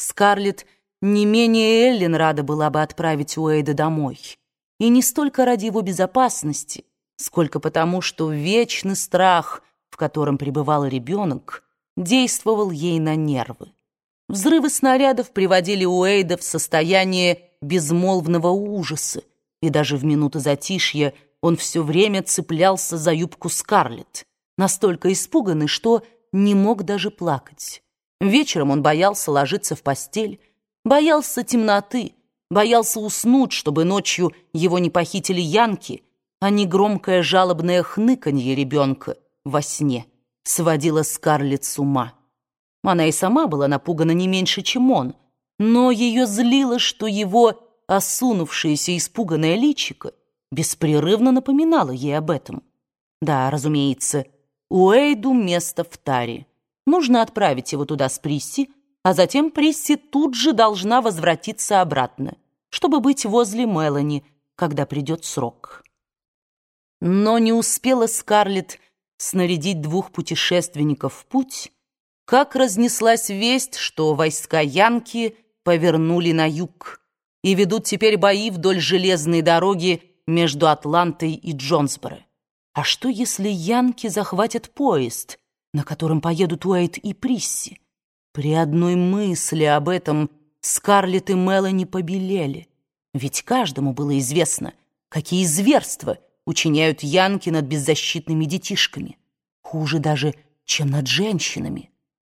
Скарлетт не менее Эллен рада была бы отправить Уэйда домой. И не столько ради его безопасности, сколько потому, что вечный страх, в котором пребывал ребенок, действовал ей на нервы. Взрывы снарядов приводили Уэйда в состояние безмолвного ужаса, и даже в минуты затишья он все время цеплялся за юбку Скарлетт, настолько испуганный, что не мог даже плакать. Вечером он боялся ложиться в постель, боялся темноты, боялся уснуть, чтобы ночью его не похитили янки, а не громкое жалобное хныканье ребенка во сне сводило Скарлетт с ума. Она и сама была напугана не меньше, чем он, но ее злило, что его осунувшееся испуганное личико беспрерывно напоминало ей об этом. Да, разумеется, Уэйду место в таре. Нужно отправить его туда с Присси, а затем Присси тут же должна возвратиться обратно, чтобы быть возле Мелани, когда придет срок. Но не успела Скарлетт снарядить двух путешественников в путь, как разнеслась весть, что войска Янки повернули на юг и ведут теперь бои вдоль железной дороги между Атлантой и Джонсборо. А что, если Янки захватят поезд, на котором поедут Уэйт и Присси? При одной мысли об этом Скарлетт и Мелани побелели. Ведь каждому было известно, какие зверства учиняют Янки над беззащитными детишками. Хуже даже, чем над женщинами.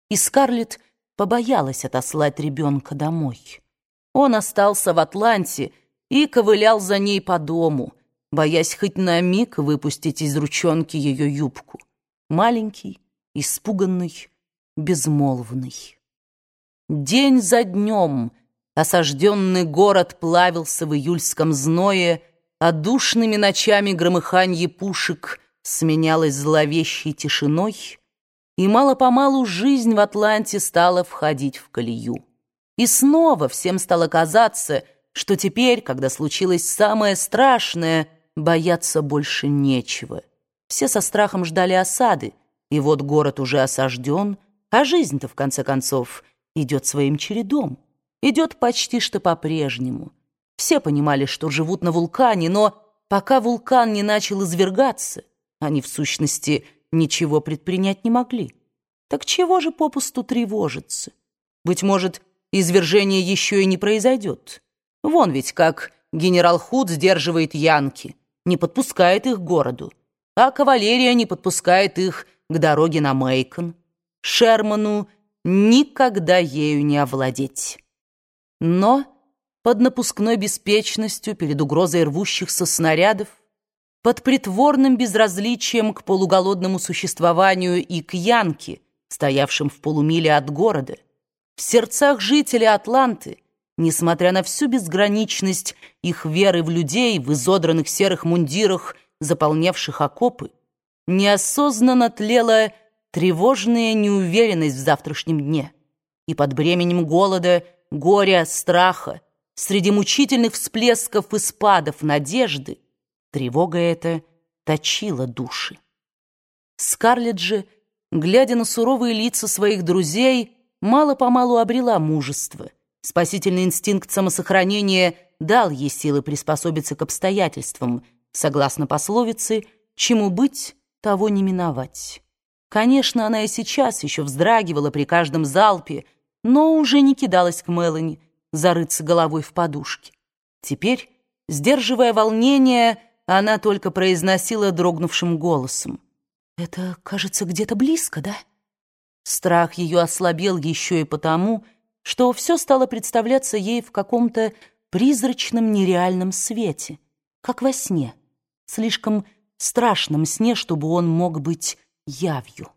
И Скарлетт побоялась отослать ребенка домой. Он остался в Атланте и ковылял за ней по дому, боясь хоть на миг выпустить из ручонки ее юбку. Маленький, испуганный, безмолвный. День за днем осажденный город плавился в июльском зное, а душными ночами громыханье пушек сменялось зловещей тишиной, и мало-помалу жизнь в Атланте стала входить в колею. И снова всем стало казаться, что теперь, когда случилось самое страшное, бояться больше нечего. Все со страхом ждали осады, и вот город уже осажден, а жизнь-то, в конце концов, идет своим чередом, идет почти что по-прежнему. Все понимали, что живут на вулкане, но пока вулкан не начал извергаться, они, в сущности, ничего предпринять не могли. Так чего же попусту тревожиться? Быть может, извержение еще и не произойдет. Вон ведь как генерал Худ сдерживает янки, не подпускает их к городу, а кавалерия не подпускает их к дороге на Мейкон. Шерману никогда ею не овладеть. Но под напускной беспечностью перед угрозой рвущихся снарядов, под притворным безразличием к полуголодному существованию и к Янке, стоявшим в полумиле от города, в сердцах жителей Атланты, несмотря на всю безграничность их веры в людей в изодранных серых мундирах, заполнявших окопы, неосознанно тлела тревожная неуверенность в завтрашнем дне. И под бременем голода, горя, страха, среди мучительных всплесков и спадов надежды, тревога эта точила души. Скарлетт же, глядя на суровые лица своих друзей, мало-помалу обрела мужество. Спасительный инстинкт самосохранения дал ей силы приспособиться к обстоятельствам, согласно пословице «чему быть, того не миновать». Конечно, она и сейчас еще вздрагивала при каждом залпе, но уже не кидалась к Мелани, зарыться головой в подушке. Теперь, сдерживая волнение, она только произносила дрогнувшим голосом. «Это, кажется, где-то близко, да?» Страх ее ослабел еще и потому, что все стало представляться ей в каком-то призрачном нереальном свете, как во сне, слишком страшном сне, чтобы он мог быть явью.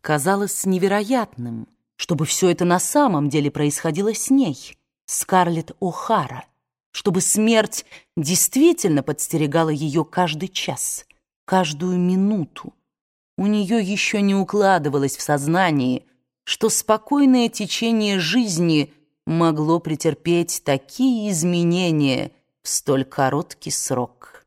Казалось невероятным, чтобы все это на самом деле происходило с ней, Скарлетт О'Хара, чтобы смерть действительно подстерегала ее каждый час, каждую минуту. У нее еще не укладывалось в сознании, что спокойное течение жизни могло претерпеть такие изменения в столь короткий срок.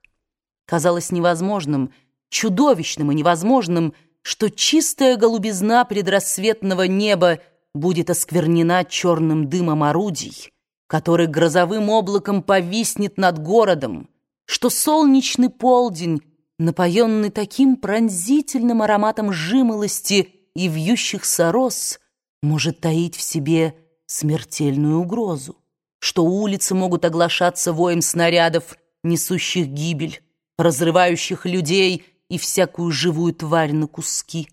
Казалось невозможным, чудовищным и невозможным, что чистая голубизна предрассветного неба будет осквернена черным дымом орудий, который грозовым облаком повиснет над городом, что солнечный полдень, напоенный таким пронзительным ароматом жимолости и вьющихся роз, может таить в себе смертельную угрозу, что улицы могут оглашаться воем снарядов, несущих гибель, разрывающих людей и всякую живую тварь на куски.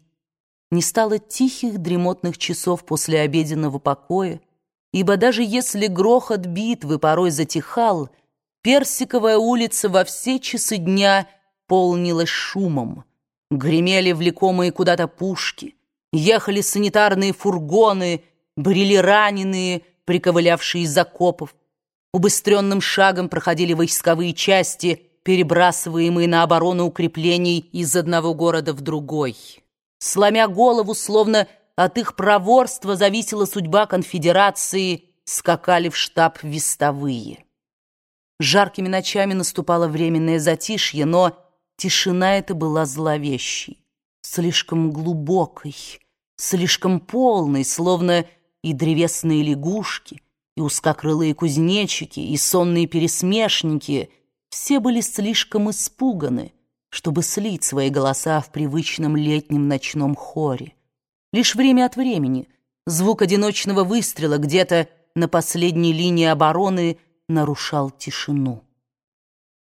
Не стало тихих дремотных часов после обеденного покоя, ибо даже если грохот битвы порой затихал, Персиковая улица во все часы дня полнилась шумом. Гремели влекомые куда-то пушки, ехали санитарные фургоны, брели раненые, приковылявшие из окопов. Убыстренным шагом проходили войсковые части, перебрасываемые на оборону укреплений из одного города в другой. Сломя голову, словно от их проворства зависела судьба конфедерации, скакали в штаб вестовые. Жаркими ночами наступало временное затишье, но тишина эта была зловещей, слишком глубокой, слишком полной, словно и древесные лягушки, и узкокрылые кузнечики, и сонные пересмешники все были слишком испуганы, чтобы слить свои голоса в привычном летнем ночном хоре. Лишь время от времени звук одиночного выстрела где-то на последней линии обороны нарушал тишину.